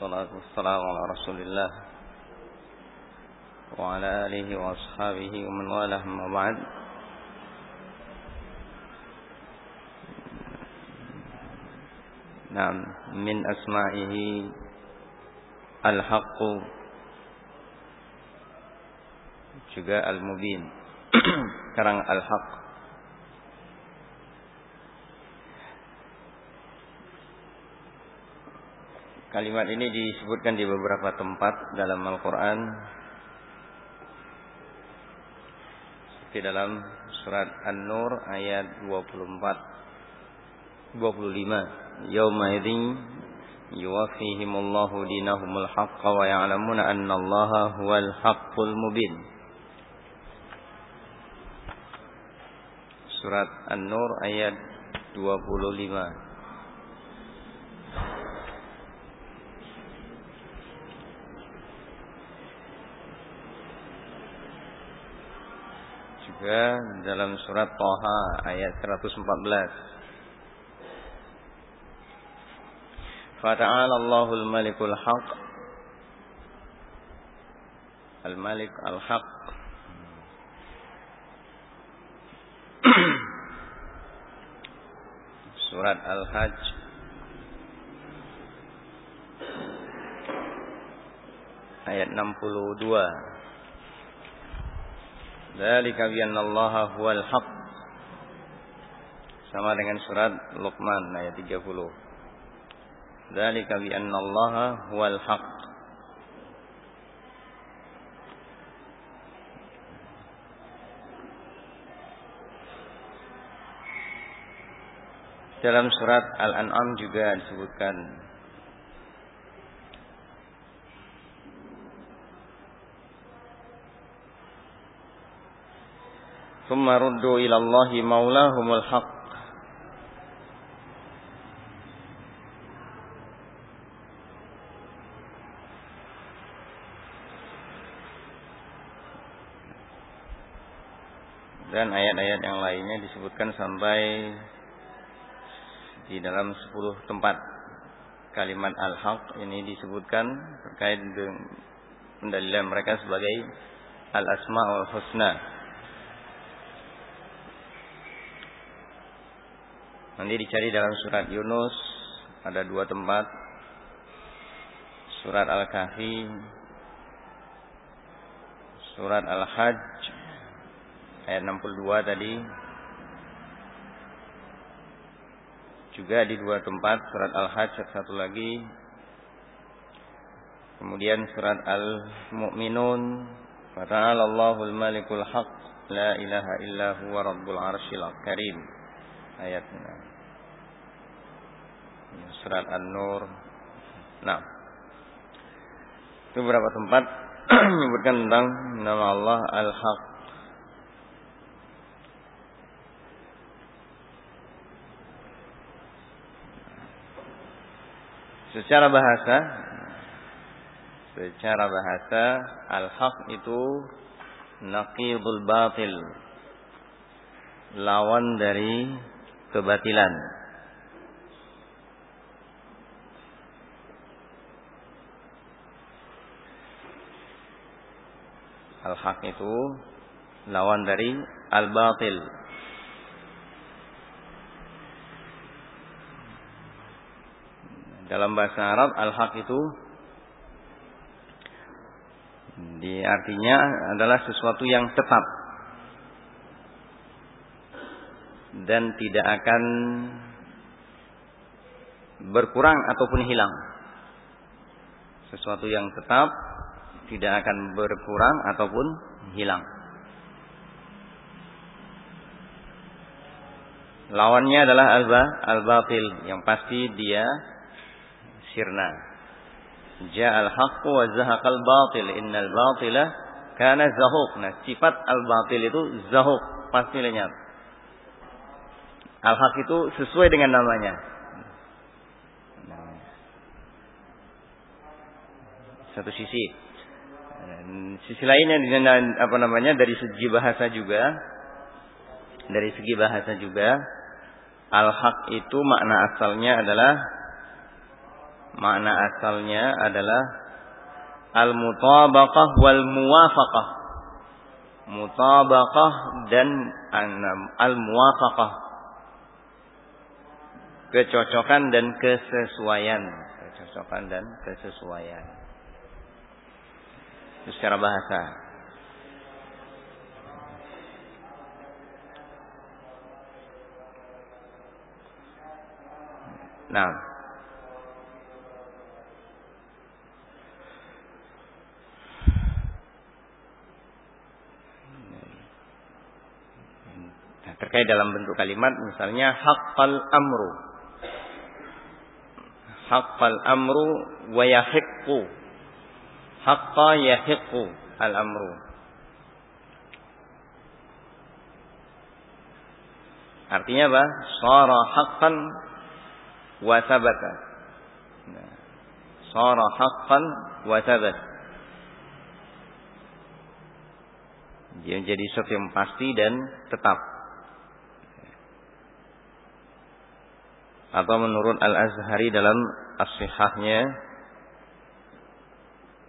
والصلاة والسلام على رسول الله وعلى آله وأصحابه ومن والاه أما بعد. نعم من أسمائه الحق juga al-mubin al-haq Kalimat ini disebutkan di beberapa tempat dalam Al-Quran. Seperti dalam surat An-Nur ayat 24 25. Yauma idzin yuwaffihimullahu dinahumul haqqa wa ya'lamuna anna Allaha huwal haqqul mubin. Surat An-Nur ayat 25. Juga dalam surat Toha ayat 114. Fata'ala Allahul Malikul Haq. Al-Malik Al-Haq. Surat Al-Hajj. Ayat 62 Dzalika bi Allah huwal haq. Sama dengan surat Luqman ayat 30. Dzalika bi Allah huwal haq. Dalam surat Al-An'am juga disebutkan ثم ردوا إلى الله مولاهم الحق dan ayat-ayat yang lainnya disebutkan sampai di dalam 10 tempat kalimat al-haq ini disebutkan terkait dengan pendalilan mereka sebagai al-asmaul husna Nanti dicari dalam surat Yunus. Ada dua tempat. Surat Al-Kahfi, surat Al-Hajj. Ayat 62 tadi. Juga di dua tempat. Surat Al-Hajj satu lagi. Kemudian surat Al-Mu'minun. Fata'ala Allahul Malikul Haq La ilaha illa huwa Rabbul Arshil Karim Ayatnya surat An-Nur. Nah, itu beberapa tempat menyebutkan tentang nama Allah Al-Haq. Secara bahasa, secara bahasa Al-Haq itu naqidul batil. Lawan dari kebatilan. Al-haq itu lawan dari al-batil. Dalam bahasa Arab al-haq itu di artinya adalah sesuatu yang tetap dan tidak akan berkurang ataupun hilang. Sesuatu yang tetap tidak akan berkurang ataupun hilang. Lawannya adalah alba al-batil yang pasti dia sirna. Ja'al haqqu wa zahaqal batil innal batila kana zahuq. Nah, sifat al-batil itu zahuq, pasti lenyap. Al-haq itu sesuai dengan namanya. Satu sisi sisi lainnya apa namanya dari segi bahasa juga dari segi bahasa juga al-haq itu makna asalnya adalah makna asalnya adalah al-mutabaqah wal muwafaqah. Mutabaqah dan al-muwafaqah. Kecocokan dan kesesuaian. Kecocokan dan kesesuaian. Secara bahasa. Nah, terkait dalam bentuk kalimat misalnya haqqal amru. Haqqal amru wa yahiqqu haqqa yahiqqu al amru artinya apa? Sara haqqan wa sabata sara haqqan wa sabata dia menjadi sesuatu yang pasti dan tetap. Atau menurut Al-Azhari dalam as-sihahnya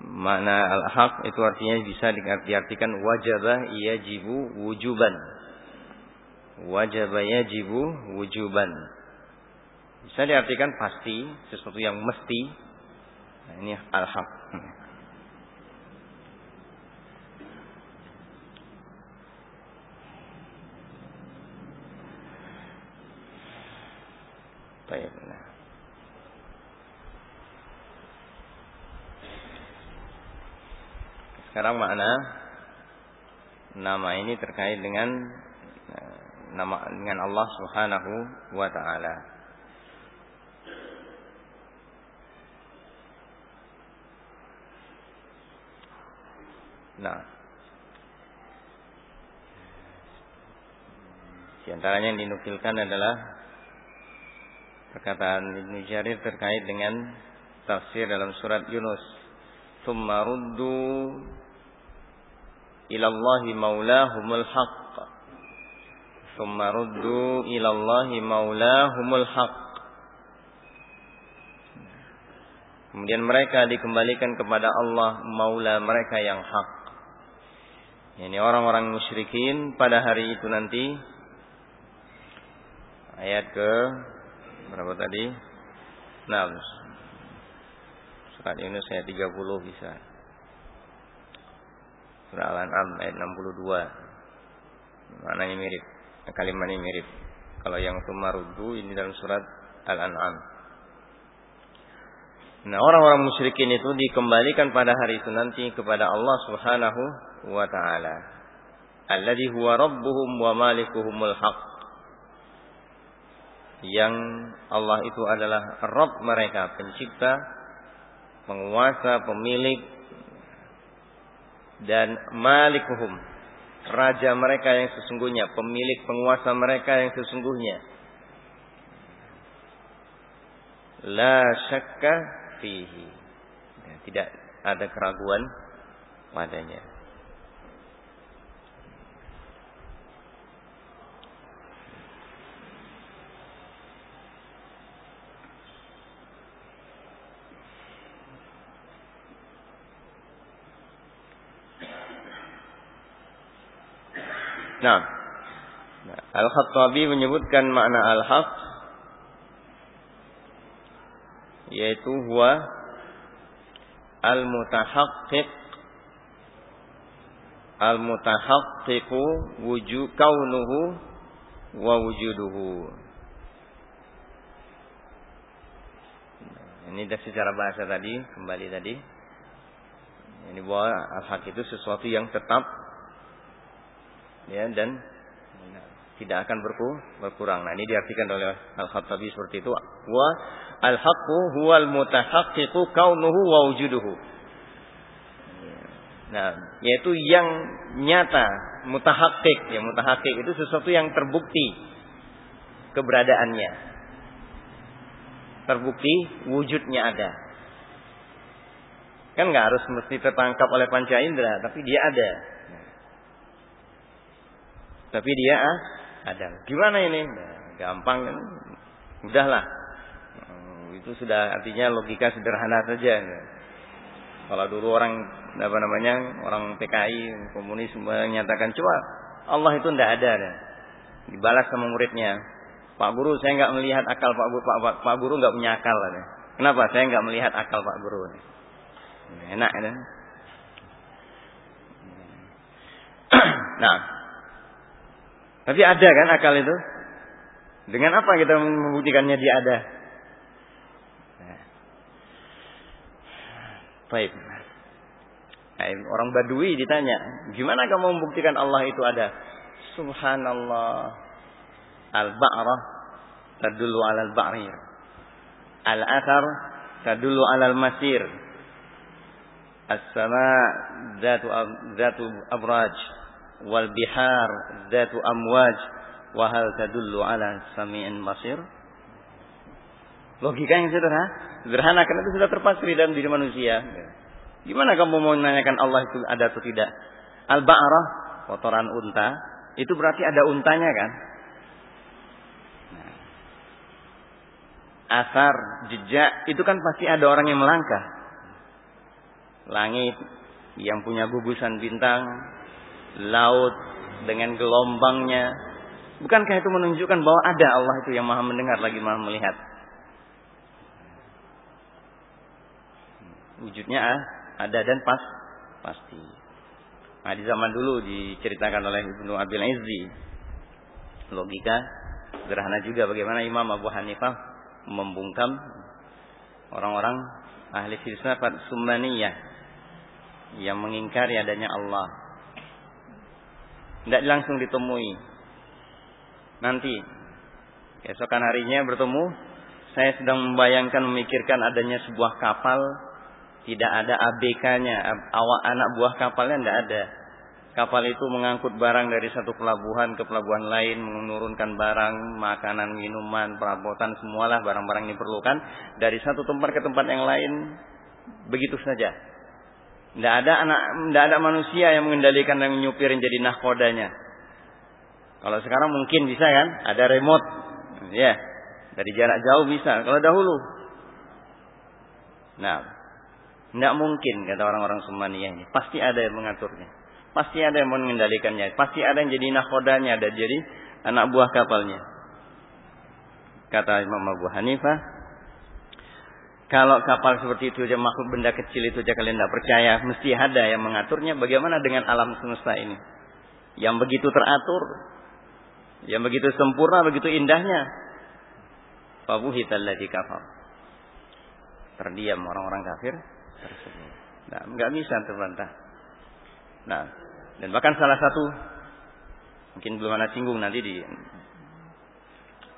makna al-haq itu artinya bisa diartikan wajibah yajibu wujuban. Wajibah yajibu wujuban. Bisa diartikan pasti sesuatu yang mesti. Nah, ini al-haq. Baik. Nah. Sekarang makna nama ini terkait dengan eh, nama dengan Allah Subhanahu wa taala. Nah, di antaranya yang dinukilkan adalah perkataan Ibnu Jarir terkait dengan tafsir dalam surat Yunus. Thumma ruddu ilallahi maulahumul haqq. Thumma ruddu ilallahi maulahumul haqq. Kemudian mereka dikembalikan kepada Allah maula mereka yang hak. Ini orang-orang musyrikin pada hari itu nanti ayat ke Berapa tadi? Nah, surat ini saya 30 bisa. Surah Al-An'am ayat 62. Maknanya mirip. Kalimatnya mirip. Kalau yang sumarudu ini dalam surat Al-An'am. Nah, orang-orang musyrikin itu dikembalikan pada hari itu nanti kepada Allah Subhanahu wa taala. Alladhi huwa rabbuhum wa malikuhumul haqq yang Allah itu adalah Rabb mereka, pencipta, penguasa, pemilik dan malikuhum, raja mereka yang sesungguhnya, pemilik penguasa mereka yang sesungguhnya. La syakka fihi. Tidak ada keraguan padanya. Nah, Al-Khattabi menyebutkan makna al-haq yaitu huwa al-mutahaqqiq al-mutahaqqiqu wujud kaunuhu wa wujuduhu. Ini dari secara bahasa tadi, kembali tadi. Ini bahwa al-haq itu sesuatu yang tetap ya dan tidak akan berkurang. Nah, ini diartikan oleh Al-Khattabi seperti itu. Wa al-haqqu huwal mutahaqqiqu kaunuhu wa wujuduhu. Nah, yaitu yang nyata, mutahakik. Ya, mutahakik itu sesuatu yang terbukti keberadaannya. Terbukti wujudnya ada. Kan nggak harus mesti tertangkap oleh panca indera, tapi dia ada. Tapi dia ah, ada. Gimana ini? Gampang kan? Udahlah. Hmm, itu sudah artinya logika sederhana saja. Kalau dulu orang apa namanya orang PKI komunis menyatakan coba Allah itu tidak ada. Dibalas sama muridnya. Pak Guru saya nggak melihat akal Pak Guru. Pak, Pak, Pak Guru nggak punya akal. Kenapa? Saya nggak melihat akal Pak Guru. Enak ya. nah, tapi ada kan akal itu? Dengan apa kita membuktikannya dia ada? Baik. Orang Badui ditanya, gimana kamu membuktikan Allah itu ada? Subhanallah. Al-ba'rah tadullu ala al-ba'rir. Al-athar tadullu ala al-masir. As-sama zatu zatu abraj wal bihar zatu amwaj wa hal tadullu ala sami'in basir. Logika yang sederhana, sederhana karena itu sudah terpasri dalam diri manusia. Gimana kamu mau menanyakan Allah itu ada atau tidak? Al-ba'rah, kotoran unta, itu berarti ada untanya kan? Asar, jejak, itu kan pasti ada orang yang melangkah. Langit yang punya gugusan bintang, laut dengan gelombangnya. Bukankah itu menunjukkan bahwa ada Allah itu yang maha mendengar lagi maha melihat? Wujudnya ah, ada dan pas pasti. Nah, di zaman dulu diceritakan oleh Ibnu Abil Izzi. Logika sederhana juga bagaimana Imam Abu Hanifah membungkam orang-orang ahli filsafat Sumbaniyah yang mengingkari adanya Allah. Tidak langsung ditemui. Nanti keesokan harinya bertemu, saya sedang membayangkan memikirkan adanya sebuah kapal tidak ada ABK-nya, awak anak buah kapalnya tidak ada. Kapal itu mengangkut barang dari satu pelabuhan ke pelabuhan lain, menurunkan barang, makanan, minuman, perabotan, semualah barang-barang yang diperlukan dari satu tempat ke tempat yang lain. Begitu saja. Tidak ada anak, tidak ada manusia yang mengendalikan dan menyupirin jadi nahkodanya. Kalau sekarang mungkin bisa kan, ada remote, ya, dari jarak jauh bisa. Kalau dahulu, nah, tidak mungkin kata orang-orang Sumaniyah ini. Pasti ada yang mengaturnya. Pasti ada yang mengendalikannya. Pasti ada yang jadi nakodanya. Ada jadi anak buah kapalnya. Kata Imam Abu Hanifah. Kalau kapal seperti itu aja makhluk benda kecil itu aja kalian tidak percaya. Mesti ada yang mengaturnya. Bagaimana dengan alam semesta ini? Yang begitu teratur. Yang begitu sempurna, begitu indahnya. Fabuhitalladzi kafar. Terdiam orang-orang kafir tersebut. Nah, nggak bisa terbantah. Nah, dan bahkan salah satu mungkin belum ada singgung nanti di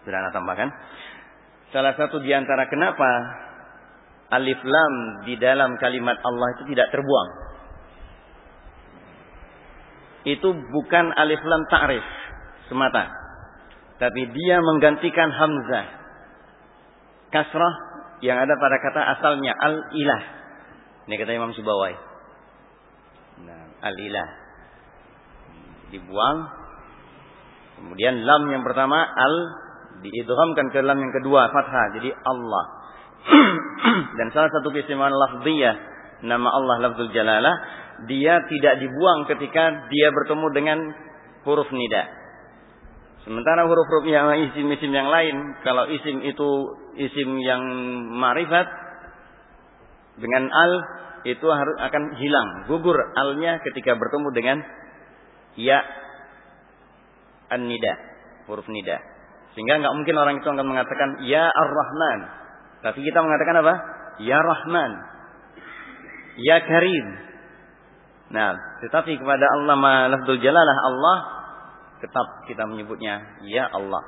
Berana tambahkan. Salah satu di antara kenapa alif lam di dalam kalimat Allah itu tidak terbuang. Itu bukan alif lam ta'rif semata. Tapi dia menggantikan hamzah. Kasrah yang ada pada kata asalnya al-ilah. Ini kata Imam Subawai. Nah, al-ilah. Dibuang. Kemudian lam yang pertama al diidghamkan ke lam yang kedua fathah jadi Allah. Dan salah satu keistimewaan lafziyah nama Allah lafzul jalalah dia tidak dibuang ketika dia bertemu dengan huruf nida. Sementara huruf-huruf yang isim-isim yang lain, kalau isim itu isim yang marifat, dengan al itu harus akan hilang, gugur alnya ketika bertemu dengan ya an-nida, huruf nida. Sehingga nggak mungkin orang itu akan mengatakan ya ar-Rahman. Tapi kita mengatakan apa? Ya Rahman. Ya Karim. Nah, tetapi kepada Allah Malafdul Jalalah Allah tetap kita menyebutnya ya Allah.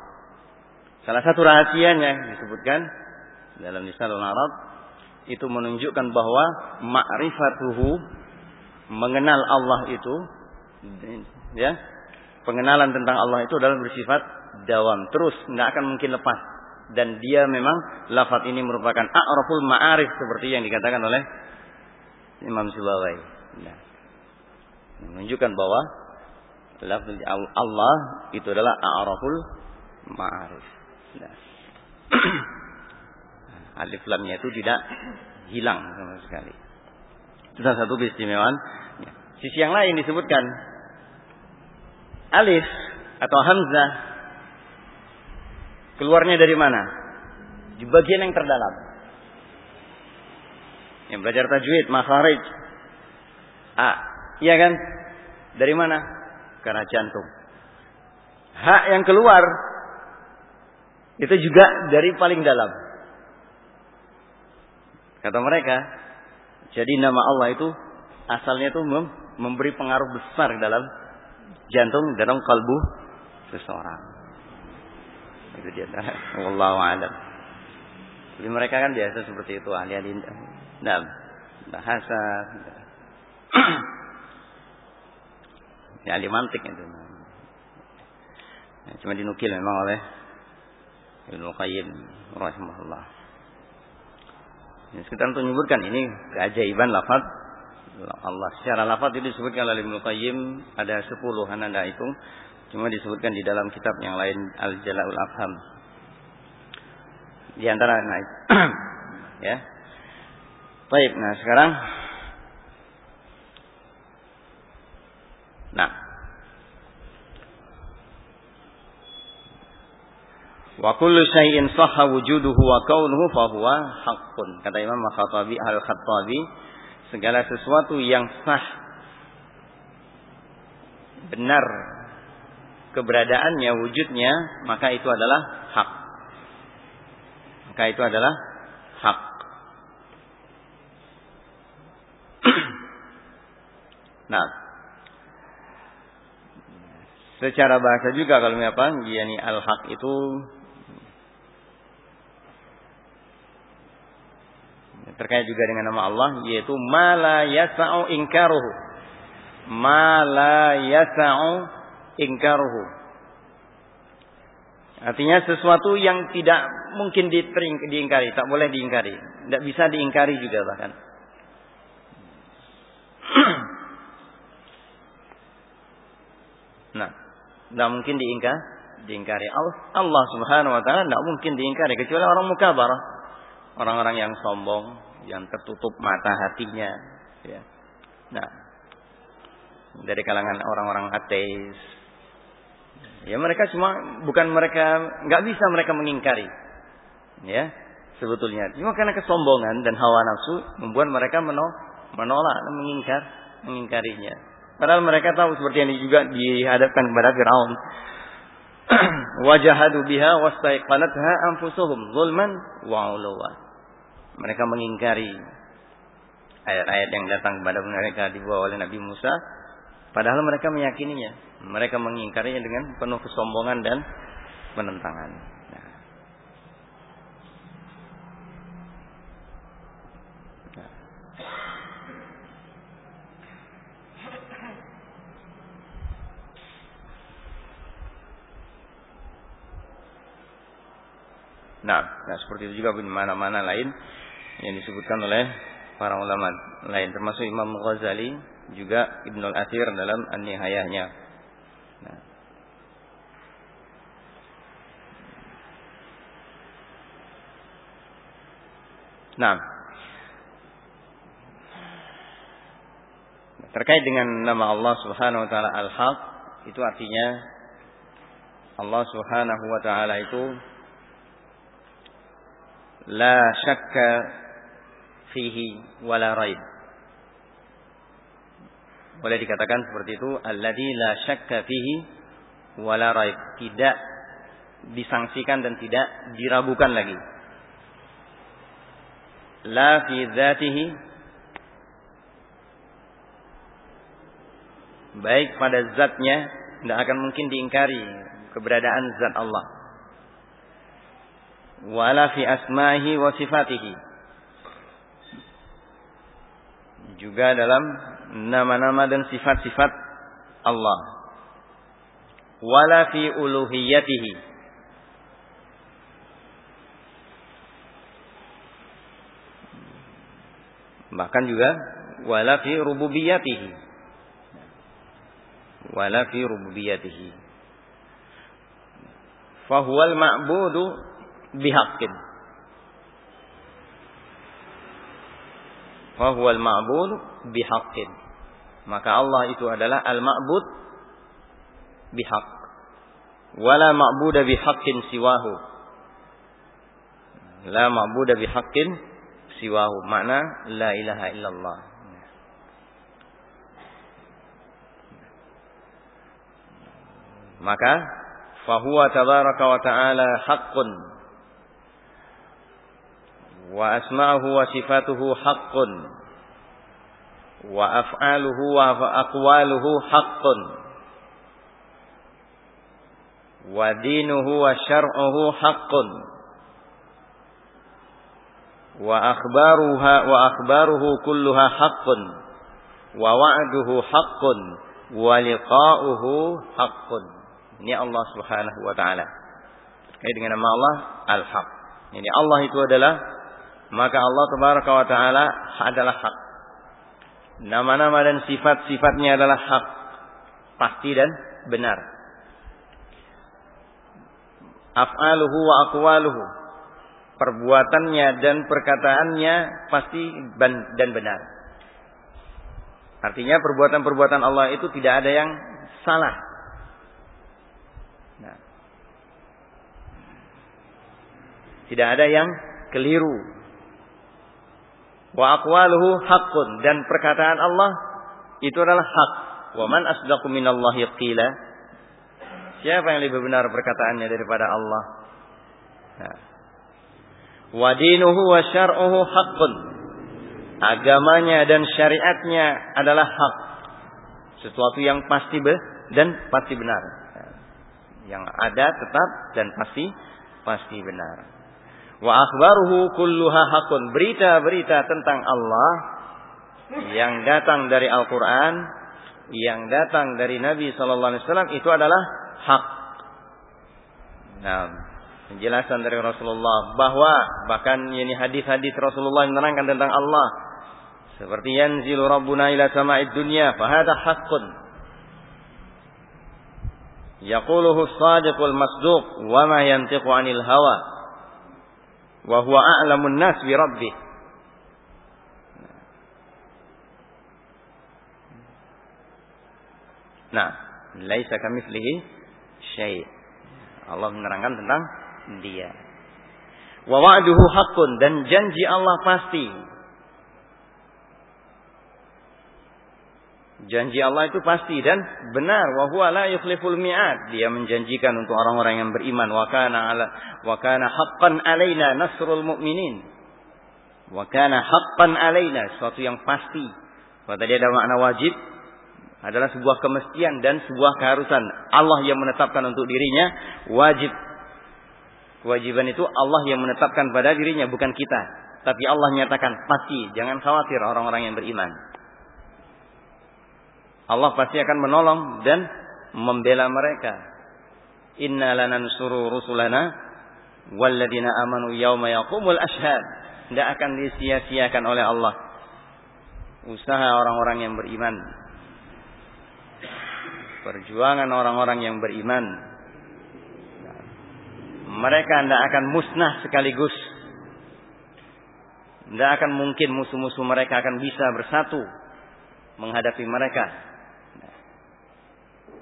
Salah satu rahasianya disebutkan dalam Lisanul Arab itu menunjukkan bahwa ma'rifatuhu mengenal Allah itu ya pengenalan tentang Allah itu adalah bersifat dawam terus nggak akan mungkin lepas dan dia memang lafaz ini merupakan a'raful ma'arif seperti yang dikatakan oleh Imam Subawai nah, menunjukkan bahwa lafaz Allah itu adalah a'raful ma'arif nah. Alif lamnya itu tidak hilang sama sekali. Itu salah satu keistimewaan. Ya. Sisi yang lain disebutkan alif atau hamzah keluarnya dari mana? Di bagian yang terdalam. Yang belajar tajwid, makharij. A, iya kan? Dari mana? Karena jantung. Hak yang keluar itu juga dari paling dalam. Kata mereka, jadi nama Allah itu asalnya itu memberi pengaruh besar dalam jantung dalam kalbu seseorang. Itu dia. Wallahu a'lam. Jadi mereka kan biasa seperti itu ahli-ahli nah, bahasa ya ahli mantik itu. Ya, cuma dinukil memang oleh Ibnu Qayyim rahimahullah. Ya, sekitar untuk menyebutkan ini keajaiban lafaz Allah. Secara lafaz itu disebutkan oleh Ibnu Qayyim ada 10 anda hitung. Cuma disebutkan di dalam kitab yang lain Al-Jala'ul Afham. Di antara nah, ya. Baik, nah sekarang Nah. Wa kullu syai'in sahha wujuduhu wa kaunuhu fa huwa haqqun. Kata Imam Al-Khattabi Al-Khattabi, segala sesuatu yang sah benar keberadaannya, wujudnya, maka itu adalah hak. Maka itu adalah hak. nah, secara bahasa juga kalau apa, yakni al-haq itu terkait juga dengan nama Allah yaitu mala yasa'u ingkaruhu. Mala yasa'u ingkaruhu. Artinya sesuatu yang tidak mungkin diingkari, tak boleh diingkari, tidak bisa diingkari juga bahkan. nah, tidak mungkin diingkar, diingkari. Allah Subhanahu Wa Taala tidak mungkin diingkari kecuali orang mukabarah, orang-orang yang sombong, yang tertutup mata hatinya. Ya. Nah, dari kalangan orang-orang ateis, Ya mereka cuma bukan mereka nggak bisa mereka mengingkari. Ya, sebetulnya. Cuma karena kesombongan dan hawa nafsu membuat mereka menolak dan mengingkar mengingkarinya. Padahal mereka tahu seperti yang juga dihadapkan kepada Firaun. Wajahadu biha wastaiqanatha anfusuhum zulman wa. Mereka mengingkari ayat-ayat yang datang kepada mereka dibawa oleh Nabi Musa padahal mereka meyakininya mereka mengingkarinya dengan penuh kesombongan dan penentangan. Nah. Nah, nah seperti itu juga di mana-mana lain yang disebutkan oleh para ulama lain termasuk Imam Ghazali juga Ibnul Athir dalam An-Nihayahnya Nah, terkait dengan nama Allah Subhanahu wa taala Al-Haq itu artinya Allah Subhanahu wa taala itu la syakka fihi wala raib. Boleh dikatakan seperti itu, alladzi la syakka fihi wala raib. Tidak disangsikan dan tidak diragukan lagi la fi dzatihi baik pada zatnya tidak akan mungkin diingkari keberadaan zat Allah. Wala fi asmahi wa sifatihi. Juga dalam nama-nama dan sifat-sifat Allah. Wala fi uluhiyatihi Bahkan juga wala fi rububiyatihi. Wala fi rububiyatihi. Fahuwal ma'budu bihaqqin. Wa huwal ma'bud bihaqqin. Maka Allah itu adalah al-ma'bud bihaq. Wala ma'buda bihaqqin siwahu. La ma'buda bihaqqin siwahu. Makna la ilaha illallah. Maka fahuwa tabaraka wa ta'ala haqqun wa asma'uhu wa sifatuhu haqqun wa af'aluhu wa aqwaluhu haqqun wa dinuhu wa syar'uhu haqqun wa akhbaruha wa akhbaruhu kulluha haqqun wa wa'duhu haqqun wa liqa'uhu haqqun ini Allah Subhanahu wa taala. Terkait dengan nama Allah Al-Haq. Ini Allah itu adalah maka Allah Tabaraka wa taala adalah hak. Nama-nama dan sifat-sifatnya adalah hak. Pasti dan benar. Af'aluhu wa aqwaluhu. Perbuatannya dan perkataannya pasti dan benar. Artinya perbuatan-perbuatan Allah itu tidak ada yang salah. Nah. Tidak ada yang keliru. Wa aqwaluhu haqqun dan perkataan Allah itu adalah hak. Wa man asdaqu minallahi qila? Siapa yang lebih benar perkataannya daripada Allah? Nah. Wa dinuhu wa syar'uhu haqqun. Agamanya dan syariatnya adalah hak. Sesuatu yang pasti dan pasti benar yang ada tetap dan pasti pasti benar. Wa akhbaruhu kulluha hakun. Berita-berita tentang Allah yang datang dari Al-Qur'an, yang datang dari Nabi sallallahu alaihi wasallam itu adalah hak. Nah, penjelasan dari Rasulullah bahwa bahkan ini hadis-hadis Rasulullah menerangkan tentang Allah. Seperti yanzilu rabbuna ila sama'id dunya fa hadha haqqun. Yaquluhu sadiqul masduq wa ma yantiqu anil hawa. Wa huwa a'lamun nas bi rabbih. Nah, laisa kamitslihi syai'. Allah menerangkan tentang dia. Wa wa'duhu haqqun dan janji Allah pasti. Janji Allah itu pasti dan benar. Wa huwa la yukhliful mi'ad. Dia menjanjikan untuk orang-orang yang beriman. Wa kana ala wa kana haqqan alaina nasrul mu'minin. Wa kana haqqan alaina. Suatu yang pasti. Kalau tadi ada makna wajib. Adalah sebuah kemestian dan sebuah keharusan. Allah yang menetapkan untuk dirinya wajib. Kewajiban itu Allah yang menetapkan pada dirinya. Bukan kita. Tapi Allah nyatakan pasti. Jangan khawatir orang-orang yang beriman. Allah pasti akan menolong dan membela mereka. Inna lanansuru rusulana walladzina amanu yauma yaqumul ashhad. Tidak akan disia-siakan oleh Allah usaha orang-orang yang beriman. Perjuangan orang-orang yang beriman. Mereka tidak akan musnah sekaligus. Tidak akan mungkin musuh-musuh mereka akan bisa bersatu menghadapi mereka.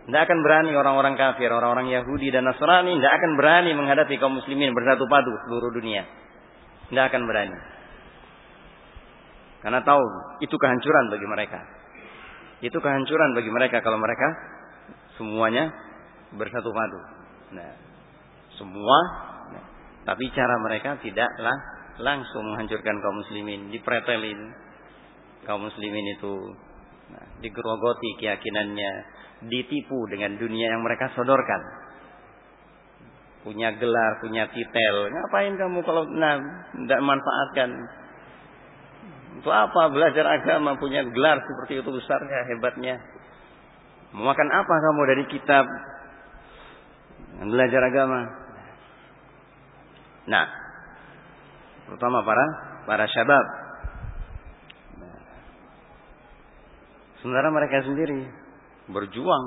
Tidak akan berani orang-orang kafir, orang-orang Yahudi dan Nasrani tidak akan berani menghadapi kaum muslimin bersatu padu seluruh dunia. Tidak akan berani. Karena tahu itu kehancuran bagi mereka. Itu kehancuran bagi mereka kalau mereka semuanya bersatu padu. Nah, semua tapi cara mereka tidaklah langsung menghancurkan kaum muslimin, dipretelin kaum muslimin itu nah, digerogoti keyakinannya, ditipu dengan dunia yang mereka sodorkan. Punya gelar, punya titel. Ngapain kamu kalau nah, tidak manfaatkan? Untuk apa belajar agama punya gelar seperti itu besarnya, hebatnya? Memakan apa kamu dari kitab belajar agama? Nah, terutama para para syabab. Nah. Sementara mereka sendiri berjuang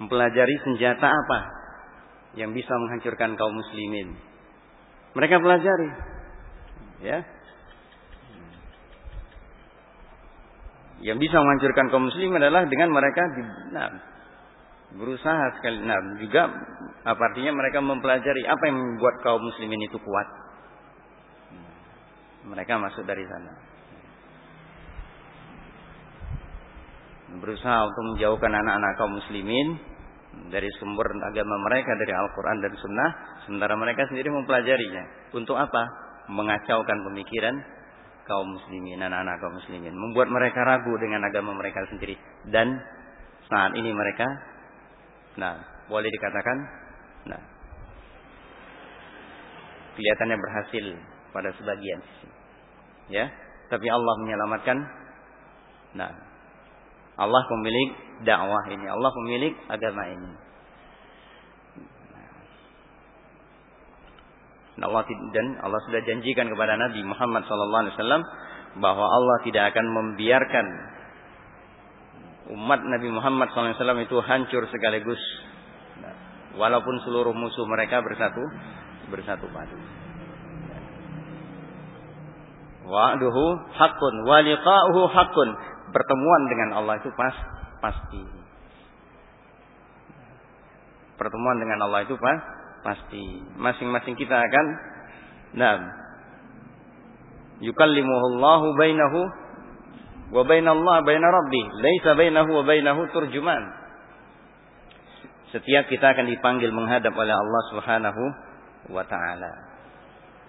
mempelajari senjata apa yang bisa menghancurkan kaum muslimin. Mereka pelajari, ya. Yang bisa menghancurkan kaum muslimin adalah dengan mereka di, nah, berusaha sekali. Nah, juga apa artinya mereka mempelajari apa yang membuat kaum muslimin itu kuat. Mereka masuk dari sana. Berusaha untuk menjauhkan anak-anak kaum muslimin dari sumber agama mereka dari Al-Quran dan Sunnah, sementara mereka sendiri mempelajarinya. Untuk apa? Mengacaukan pemikiran kaum muslimin, anak-anak kaum muslimin, membuat mereka ragu dengan agama mereka sendiri. Dan saat ini mereka, nah, boleh dikatakan, nah, kelihatannya berhasil pada sebagian sisi. Ya, tapi Allah menyelamatkan. Nah, Allah pemilik dakwah ini, Allah pemilik agama ini. Dan Allah dan Allah sudah janjikan kepada Nabi Muhammad SAW bahwa Allah tidak akan membiarkan umat Nabi Muhammad SAW itu hancur sekaligus, walaupun seluruh musuh mereka bersatu bersatu padu. Wa'duhu hakun, wa liqa'uhu hakun. Pertemuan dengan Allah itu pas pasti. Pertemuan dengan Allah itu pas pasti. Masing-masing kita akan nah yukallimuhullahu bainahu wa bainallah baina rabbi laisa bainahu wa bainahu turjuman. Setiap kita akan dipanggil menghadap oleh Allah Subhanahu wa taala.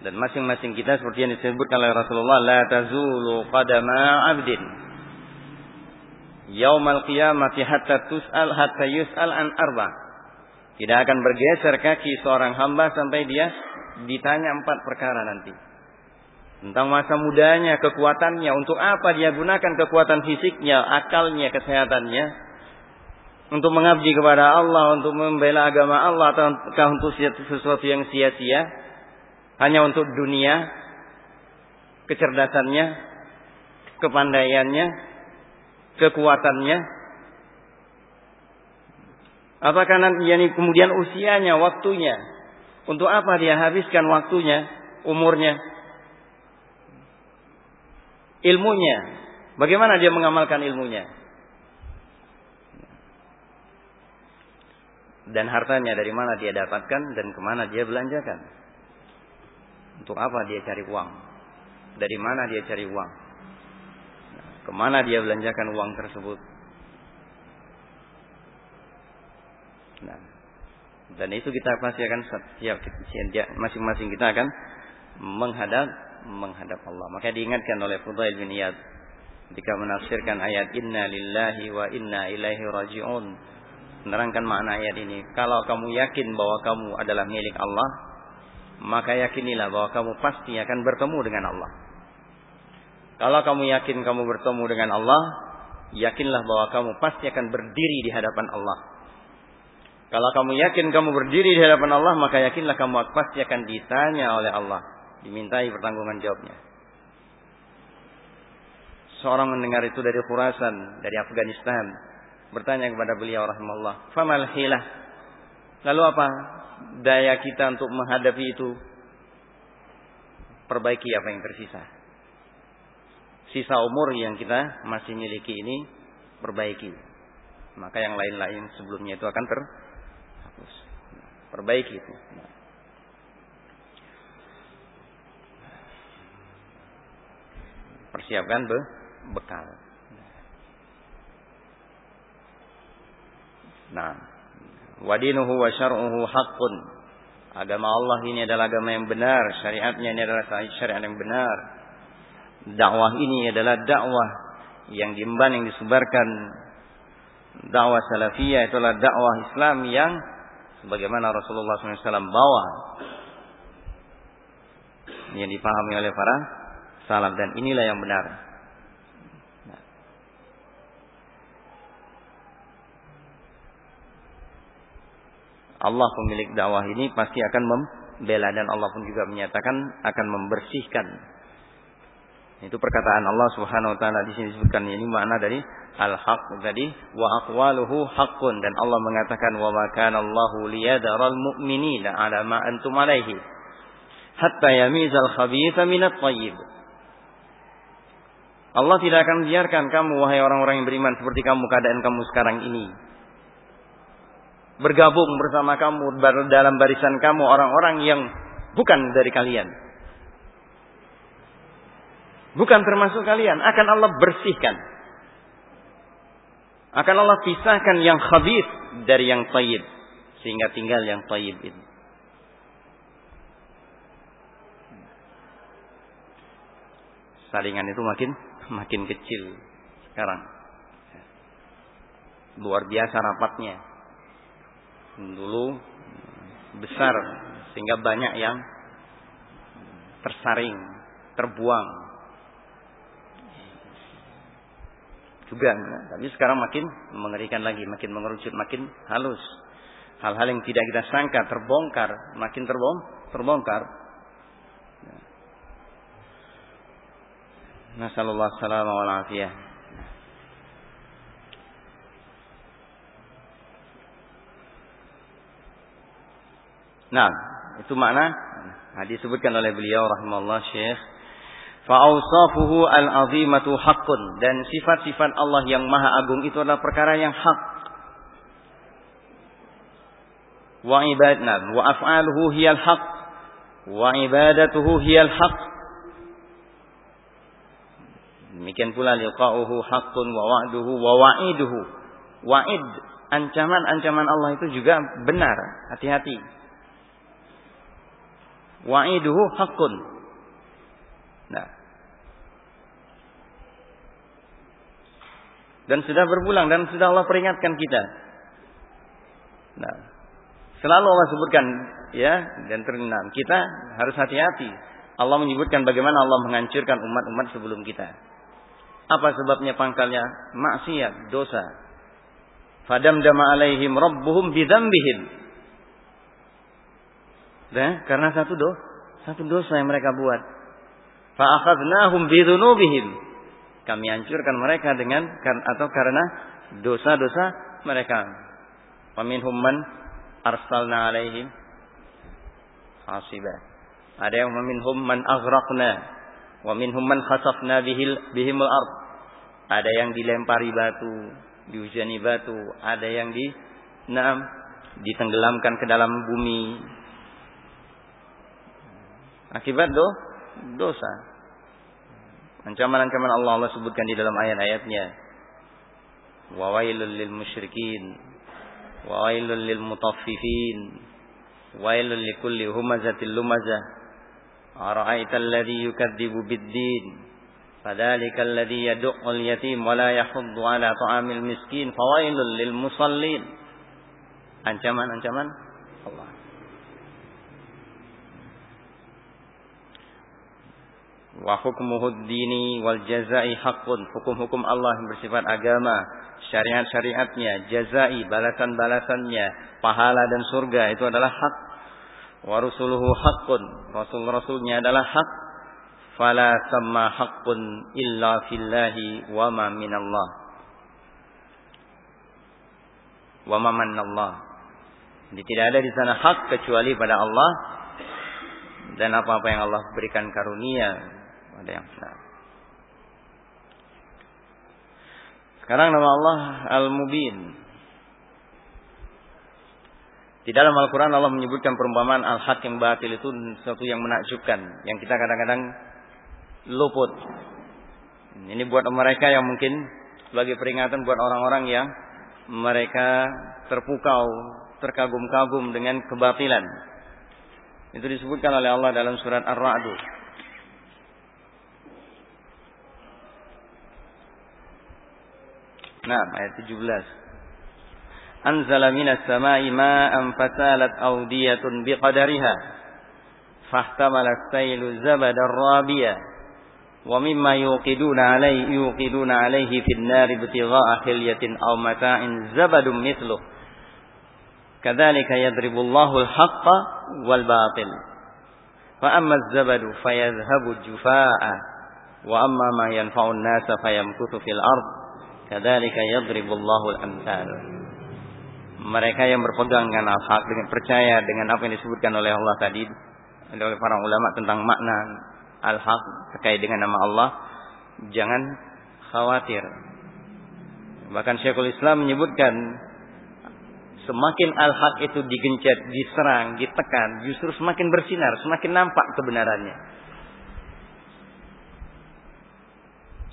Dan masing-masing kita seperti yang disebutkan oleh Rasulullah, la tazulu qadama 'abdin yaumal qiyamati hatta tus'al hatta yus'al an arba. Tidak akan bergeser kaki seorang hamba sampai dia ditanya empat perkara nanti. Tentang masa mudanya, kekuatannya, untuk apa dia gunakan kekuatan fisiknya, akalnya, kesehatannya, untuk mengabdi kepada Allah, untuk membela agama Allah, atau untuk sesuatu yang sia-sia, hanya untuk dunia, kecerdasannya, kepandaiannya, kekuatannya. Apakah nanti yani kemudian usianya, waktunya, untuk apa dia habiskan waktunya, umurnya, ilmunya, bagaimana dia mengamalkan ilmunya? Dan hartanya dari mana dia dapatkan dan ke mana dia belanjakan? Untuk apa dia cari uang? Dari mana dia cari uang? Ke mana dia belanjakan uang tersebut? Nah, dan itu kita pasti akan setiap masing-masing kita akan menghadap menghadap Allah. Maka diingatkan oleh Fudail bin Iyad ketika menafsirkan ayat Inna lillahi wa inna ilaihi raji'un. Menerangkan makna ayat ini. Kalau kamu yakin bahwa kamu adalah milik Allah, maka yakinilah bahwa kamu pasti akan bertemu dengan Allah. Kalau kamu yakin kamu bertemu dengan Allah, yakinlah bahwa kamu pasti akan berdiri di hadapan Allah. Kalau kamu yakin kamu berdiri di hadapan Allah, maka yakinlah kamu pasti akan ditanya oleh Allah, dimintai pertanggungan jawabnya. Seorang mendengar itu dari Khurasan, dari Afghanistan, bertanya kepada beliau rahimahullah, "Famal hilah?" Lalu apa daya kita untuk menghadapi itu perbaiki apa yang tersisa. Sisa umur yang kita masih miliki ini perbaiki. Maka yang lain-lain sebelumnya itu akan terhapus. Perbaiki itu. Persiapkan be bekal. Nah, Wadinuhu wa syar'uhu haqqun. Agama Allah ini adalah agama yang benar, syariatnya ini adalah syariat yang benar. Dakwah ini adalah dakwah yang diemban yang disebarkan. Dakwah salafiyah itulah dakwah Islam yang sebagaimana Rasulullah SAW bawa yang dipahami oleh para salaf dan inilah yang benar. Allah pemilik dakwah ini pasti akan membela dan Allah pun juga menyatakan akan membersihkan. Itu perkataan Allah Subhanahu wa taala di sini disebutkan ini makna dari al-haq tadi wa aqwaluhu haqqun dan Allah mengatakan wa ma kana Allahu liyadharal mu'minina ala ma antum alaihi hatta yamizal khabitha minat thayyib. Allah tidak akan membiarkan kamu wahai orang-orang yang beriman seperti kamu keadaan kamu sekarang ini. Bergabung bersama kamu dalam barisan kamu orang-orang yang bukan dari kalian. Bukan termasuk kalian, akan Allah bersihkan. Akan Allah pisahkan yang khabith dari yang tayyib sehingga tinggal yang tayyib itu. Saringan itu makin makin kecil sekarang. Luar biasa rapatnya. Dulu besar sehingga banyak yang tersaring, terbuang. Juga, tapi sekarang makin mengerikan lagi, makin mengerucut, makin halus. Hal-hal yang tidak kita sangka terbongkar, makin terbong, terbongkar. Nasallallahu salam wa afiyah. Nah, itu makna hadis disebutkan oleh beliau rahimahullah Syekh Fa'ausafuhu al-azimatu haqqun dan sifat-sifat Allah yang maha agung itu adalah perkara yang hak. Wa ibadna wa af'aluhu hiyal haq wa ibadatuhu hiyal haq Demikian pula liqa'uhu haqqun wa wa'duhu wa wa'iduhu. Wa'id, ancaman-ancaman Allah itu juga benar. Hati-hati. Wa'iduhu haqqun. Nah. Dan sudah berpulang dan sudah Allah peringatkan kita. Nah. Selalu Allah sebutkan ya dan terinam. Kita harus hati-hati. Allah menyebutkan bagaimana Allah menghancurkan umat-umat sebelum kita. Apa sebabnya pangkalnya? Maksiat, dosa. Fadamdama alaihim rabbuhum bidzambihim. Nah, karena satu dosa, satu dosa yang mereka buat. Fa'akhadnahum bidzunubihim. Kami hancurkan mereka dengan atau karena dosa-dosa mereka. Faminhum man arsalna alaihim hasiba. Ada yang meminhum man aghraqna Wa minhum man khasafna bihil bihimul ard. Ada yang dilempari batu, dihujani batu, ada yang di nah, ditenggelamkan ke dalam bumi. Akibat do dosa. Ancaman-ancaman Allah Allah sebutkan di dalam ayat-ayatnya. Wa wailul lil musyrikin. Wa wailul lil mutaffifin. Wailul likulli humazatil lumazah. أرأيت الذي يكذب بالدين فذلك الذي يدق اليتيم ولا يحض على طعام المسكين فويل للمصلين ancaman-ancaman Allah wa hukmuhu dini wal jazai haqqun hukum-hukum Allah yang bersifat agama syariat-syariatnya jazai balasan-balasannya pahala dan surga itu adalah hak wa rusuluhu haqqun. Rasul-rasulnya adalah hak. Fala sama haqqun illa fillahi wa ma minallah. Wa ma manallah jadi tidak ada di sana hak kecuali pada Allah. Dan apa-apa yang Allah berikan karunia pada yang benar. Sekarang nama Allah Al-Mubin di dalam Al-Quran Allah menyebutkan perumpamaan al-haq yang batil itu sesuatu yang menakjubkan. Yang kita kadang-kadang luput. Ini buat mereka yang mungkin sebagai peringatan buat orang-orang yang mereka terpukau, terkagum-kagum dengan kebatilan. Itu disebutkan oleh Allah dalam surat Ar-Ra'du. Nah, ayat 17. أنزل من السماء ماء فسالت أودية بقدرها فاحتمل السيل زبدا رابيا ومما يوقدون عليه يوقدون عليه في النار ابتغاء حلية أو متاع زبد مثله. كذلك يضرب الله الحق والباطل. فأما الزبد فيذهب جفاء وأما ما ينفع الناس فيمكث في الأرض. كذلك يضرب الله الأمثال. Mereka yang berpegang dengan al-haq dengan percaya dengan apa yang disebutkan oleh Allah tadi oleh para ulama tentang makna al-haq terkait dengan nama Allah jangan khawatir. Bahkan Syekhul Islam menyebutkan semakin al-haq itu digencet, diserang, ditekan, justru semakin bersinar, semakin nampak kebenarannya.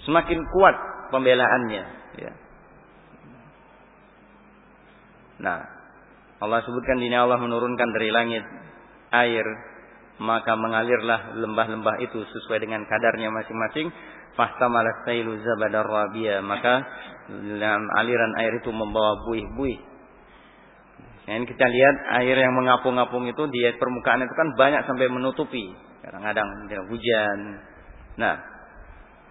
Semakin kuat pembelaannya. Ya. Nah, Allah sebutkan di Allah menurunkan dari langit air, maka mengalirlah lembah-lembah itu sesuai dengan kadarnya masing-masing. Fahtamalat sailu zabadar rabia, maka dalam aliran air itu membawa buih-buih. Dan kita lihat air yang mengapung-apung itu di permukaan itu kan banyak sampai menutupi. Kadang-kadang hujan. Nah,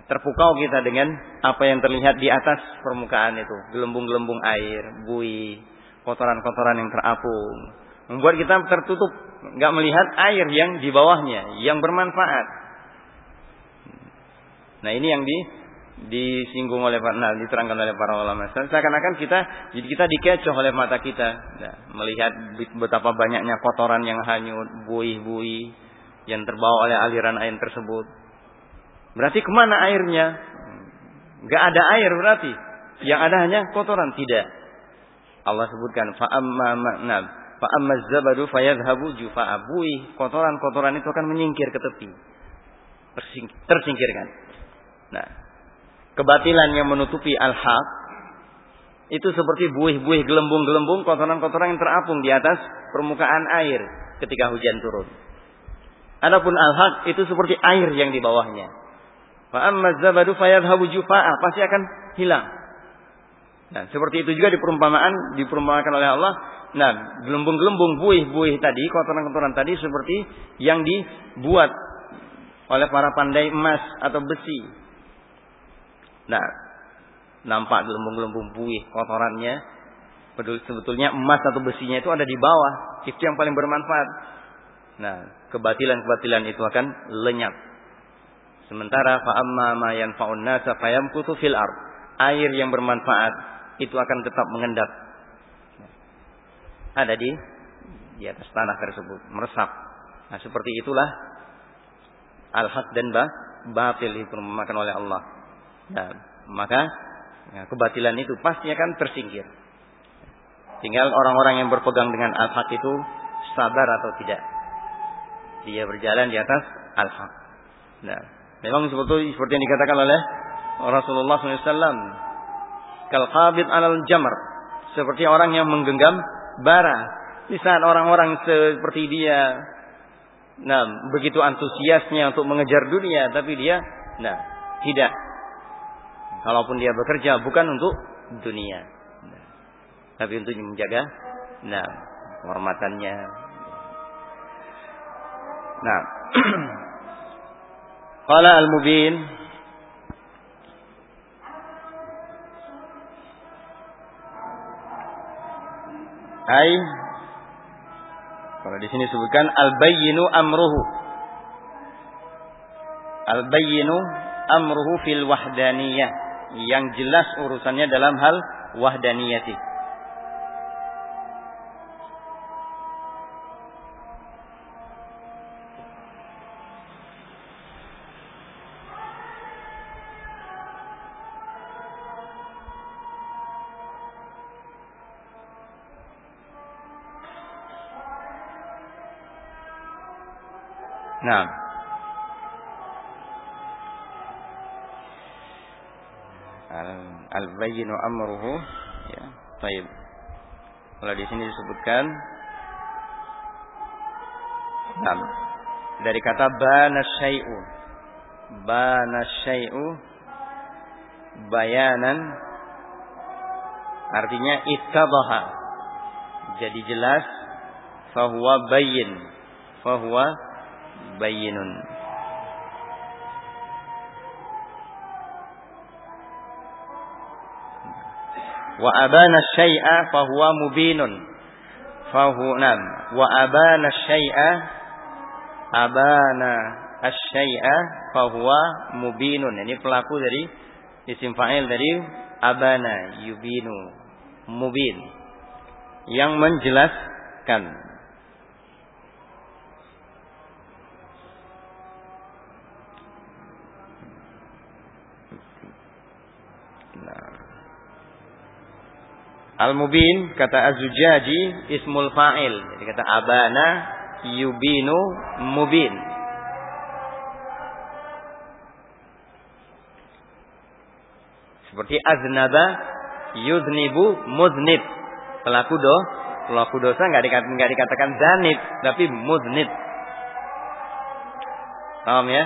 terpukau kita dengan apa yang terlihat di atas permukaan itu, gelembung-gelembung air, buih, kotoran-kotoran yang terapung. Membuat kita tertutup, nggak melihat air yang di bawahnya, yang bermanfaat. Nah ini yang di disinggung oleh Pak Nah, diterangkan oleh para ulama. Seakan-akan kita jadi kita dikecoh oleh mata kita, nah, melihat betapa banyaknya kotoran yang hanyut, buih-buih yang terbawa oleh aliran air tersebut. Berarti ke mana airnya? Gak ada air berarti. Yang ada hanya kotoran tidak. Allah sebutkan fa amma ma'nab fa amma zabadu fayadhhabu jufa'a. Buih kotoran-kotoran itu akan menyingkir ke tepi. Tersingkirkan. Nah kebatilan yang menutupi al-haq itu seperti buih-buih gelembung-gelembung kotoran-kotoran yang terapung di atas permukaan air ketika hujan turun. Adapun al-haq itu seperti air yang di bawahnya. Fa amma zabadu fayadhhabu jufa'a. Pasti akan hilang Nah, seperti itu juga diperumpamaan diperumpamakan oleh Allah. Nah, gelembung-gelembung buih-buih tadi, kotoran-kotoran tadi seperti yang dibuat oleh para pandai emas atau besi. Nah, nampak gelembung-gelembung buih kotorannya. Sebetulnya emas atau besinya itu ada di bawah. Itu yang paling bermanfaat. Nah, kebatilan-kebatilan itu akan lenyap. Sementara fa'amma ma yanfa'un nasa fayamkutu fil ard. Air yang bermanfaat itu akan tetap mengendap. Ada di di atas tanah tersebut, meresap. Nah, seperti itulah al-haq dan ba, batil itu memakan oleh Allah. Nah, maka ya, kebatilan itu pasti akan tersingkir. Tinggal orang-orang yang berpegang dengan al-haq itu sabar atau tidak. Dia berjalan di atas al-haq. Nah, memang seperti seperti yang dikatakan oleh Rasulullah SAW kal qabid alal jamr seperti orang yang menggenggam bara. Di saat orang-orang seperti dia nah begitu antusiasnya untuk mengejar dunia tapi dia nah tidak. Kalaupun dia bekerja bukan untuk dunia. Nah, tapi untuk menjaga nah kehormatannya. Nah qala al-mubin Hai kalau di sini sebutkan al-bayyinu amruhu. Al-bayyinu amruhu fil wahdaniyah. Yang jelas urusannya dalam hal wahdaniyati. Al-bayyinu amruhu ya. Baik. Kalau di sini disebutkan nah, dari kata bana syai'u. Bana syai'u bayanan artinya ittabaha. Jadi jelas fahuwa bayyin. Fahuwa bayyinun wa abana syai'a fahuwa mubinun. Fahu nam. Wa abana syai'a abana asyai'a fahuwa mubinun. Ini pelaku dari isim fa'il dari abana yubinu mubin. Yang menjelaskan Al-mubin kata Az-Zujaji ismul fa'il. Jadi kata abana yubinu mubin. Seperti aznaba yudnibu muznib. Pelaku do, pelaku dosa nggak dikat, dikatakan zanib, tapi muznib. Paham ya?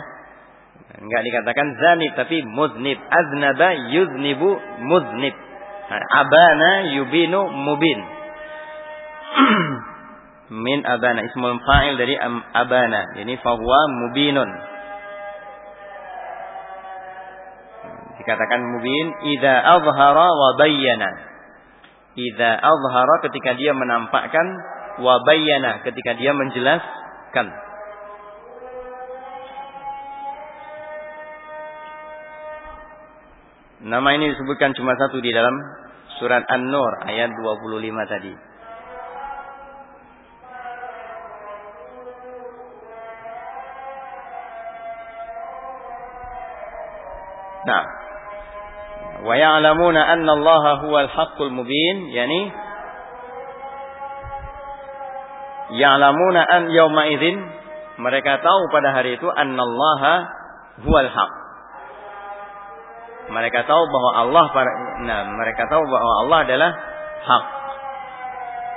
Enggak dikatakan zanib tapi muznib. Aznaba yuznibu muznib. Abana yubinu mubin. Min abana ismul fa'il dari abana. Ini fahuwa mubinun. Dikatakan mubin idza azhara wa bayyana. Idza azhara ketika dia menampakkan wa bayyana ketika dia menjelaskan. Nama ini disebutkan cuma satu di dalam surat An-Nur ayat 25 tadi. Nah, wa ya'lamuna anna Allah huwal haqqul mubin, yani ya'lamuna an yawma idzin mereka tahu pada hari itu annallaha huwal haqq mereka tahu bahwa Allah nah, mereka tahu bahwa Allah adalah hak.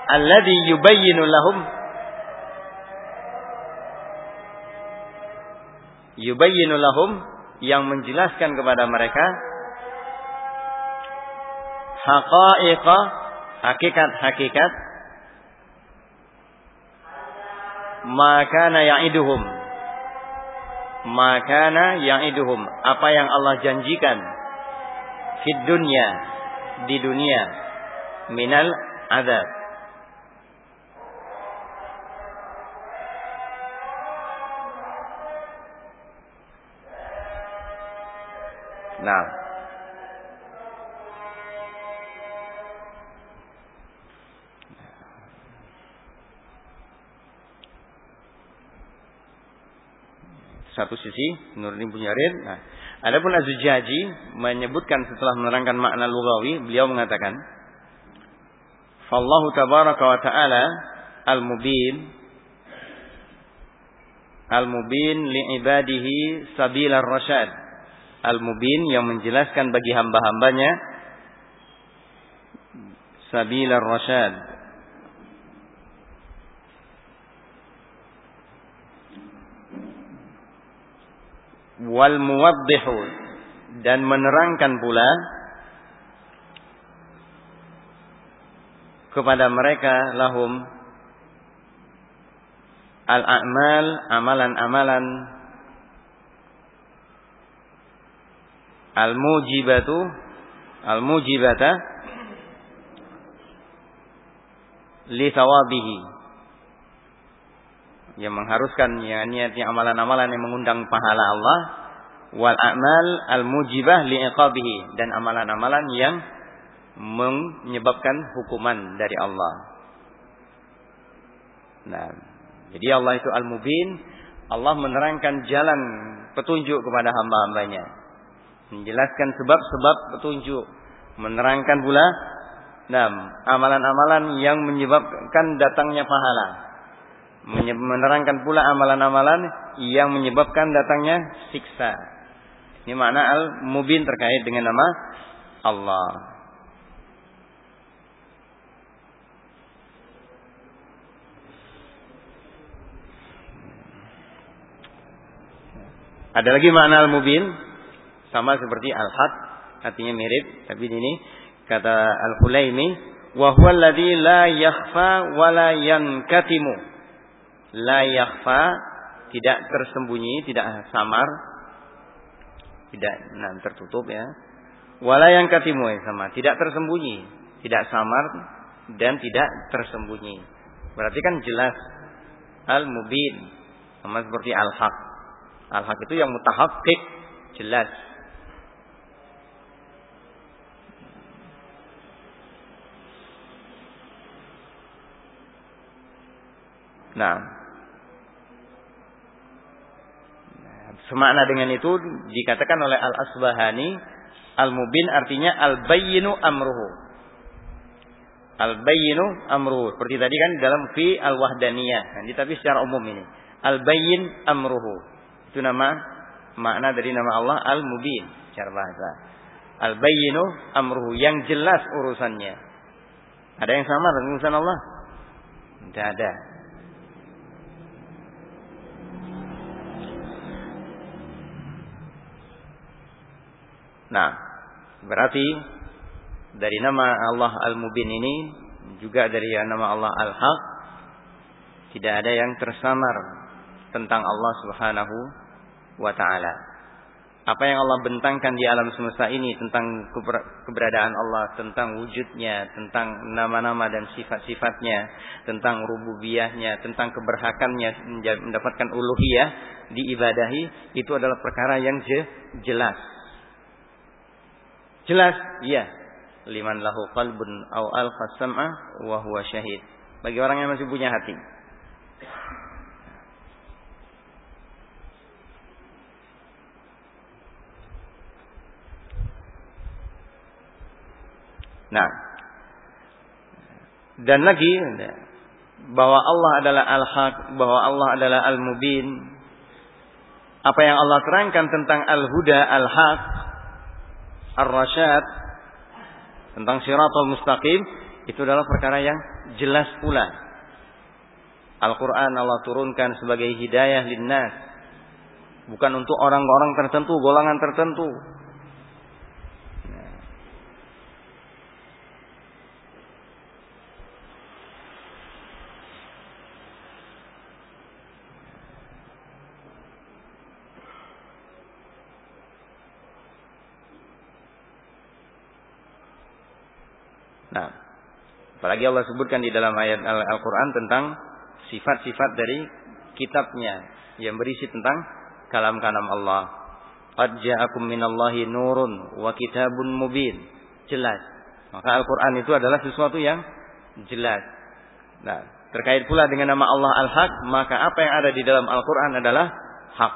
Alladhi yubayyinu lahum. Yubayyinu lahum yang menjelaskan kepada mereka haqa'iqa hakikat-hakikat makana ya'iduhum. Makana ya'iduhum. Apa yang Allah janjikan fid dunya di dunia minal azab. Nah. Satu sisi Nuruddin Bunyarin nah Adapun Az-Zujaji menyebutkan setelah menerangkan makna lugawi, beliau mengatakan, "Fallahu tabaraka wa ta'ala al-mubin al-mubin li ibadihi sabilar rasyad." Al-mubin yang menjelaskan bagi hamba-hambanya sabilar rasyad, wal muwaddihu dan menerangkan pula kepada mereka lahum al-a'mal amalan-amalan al-mujibatu al-mujibata li thawabihi. Yang mengharuskan ya niatnya amalan-amalan yang mengundang pahala Allah wal a'mal al mujibah li iqabihi dan amalan-amalan yang menyebabkan hukuman dari Allah. Nah, jadi Allah itu al-mubin, Allah menerangkan jalan petunjuk kepada hamba-hambanya. Menjelaskan sebab-sebab petunjuk, menerangkan pula nah, amalan-amalan yang menyebabkan datangnya pahala menerangkan pula amalan-amalan yang menyebabkan datangnya siksa. Ini makna al-mubin terkait dengan nama Allah. Ada lagi makna al-mubin? Sama seperti al-haq artinya mirip. Tapi ini kata al-Hulaimi wa huwa la yakhfa wa la yankatimu. La yakhfa tidak tersembunyi, tidak samar, tidak nah, tertutup ya. Wala yang katimu sama, tidak tersembunyi, tidak samar dan tidak tersembunyi. Berarti kan jelas al-mubin sama seperti al-haq. Al-haq itu yang mutahaqqiq, jelas. Nah, Semakna dengan itu dikatakan oleh Al-Asbahani, Al-Mubin artinya Al-Bayyinu amruhu. Al-bayyinu amruhu. Seperti tadi kan dalam fi al-wahdaniyah. Nanti tapi secara umum ini. Al-bayyin amruhu. Itu nama makna dari nama Allah Al-mubin secara bahasa. Al-bayyinu amruhu yang jelas urusannya. Ada yang sama dengan urusan Allah? Tidak ada. Nah, berarti dari nama Allah Al-Mubin ini juga dari nama Allah Al-Haq tidak ada yang tersamar tentang Allah Subhanahu wa taala. Apa yang Allah bentangkan di alam semesta ini tentang keberadaan Allah, tentang wujudnya, tentang nama-nama dan sifat-sifatnya, tentang rububiyahnya, tentang keberhakannya mendapatkan uluhiyah diibadahi, itu adalah perkara yang jelas. Jelas, iya. Liman lahu qalbun au alfa sam'a wa huwa syahid. Bagi orang yang masih punya hati. Nah, dan lagi bahwa Allah adalah al-haq, bahwa Allah adalah al-mubin. Apa yang Allah terangkan tentang al-huda, al-haq, ar-rasyad, tentang siratul mustaqim, itu adalah perkara yang jelas pula. Al-Quran Allah turunkan sebagai hidayah linnas. Bukan untuk orang-orang tertentu, golongan tertentu. Nah, apalagi Allah sebutkan di dalam ayat Al-Quran tentang sifat-sifat dari kitabnya yang berisi tentang kalam-kalam Allah. Qad ja'akum minallahi nurun wa kitabun mubin. Jelas. Maka Al-Quran itu adalah sesuatu yang jelas. Nah, terkait pula dengan nama Allah Al-Haq, maka apa yang ada di dalam Al-Quran adalah hak.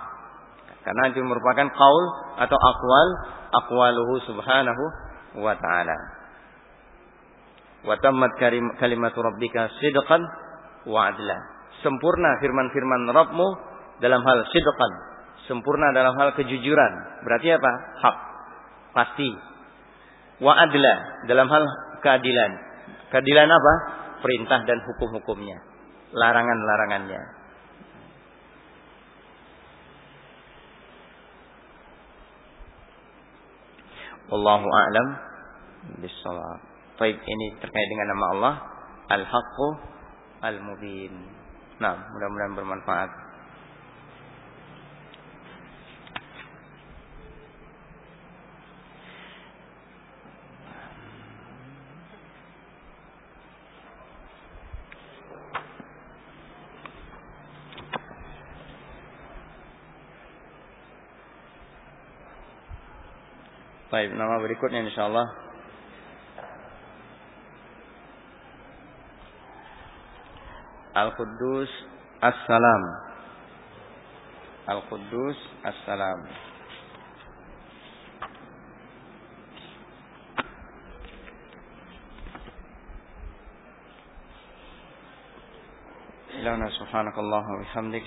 Karena itu merupakan kaul atau akwal, akwaluhu subhanahu wa ta'ala. Wa tammat kalimatu rabbika sidqan wa adla. Sempurna firman-firman Rabbmu dalam hal sidqan. Sempurna dalam hal kejujuran. Berarti apa? Hak. Pasti. Wa adla dalam hal keadilan. Keadilan apa? Perintah dan hukum-hukumnya. Larangan-larangannya. Wallahu a'lam bissawab. Baik, ini terkait dengan nama Allah Al-Haqqu Al-Mubin. Nah, mudah-mudahan bermanfaat. Baik, nama berikutnya insyaallah Al-Quddus As-Salam. Al-Quddus As-Salam. Ilahna subhanakallah wa bihamdik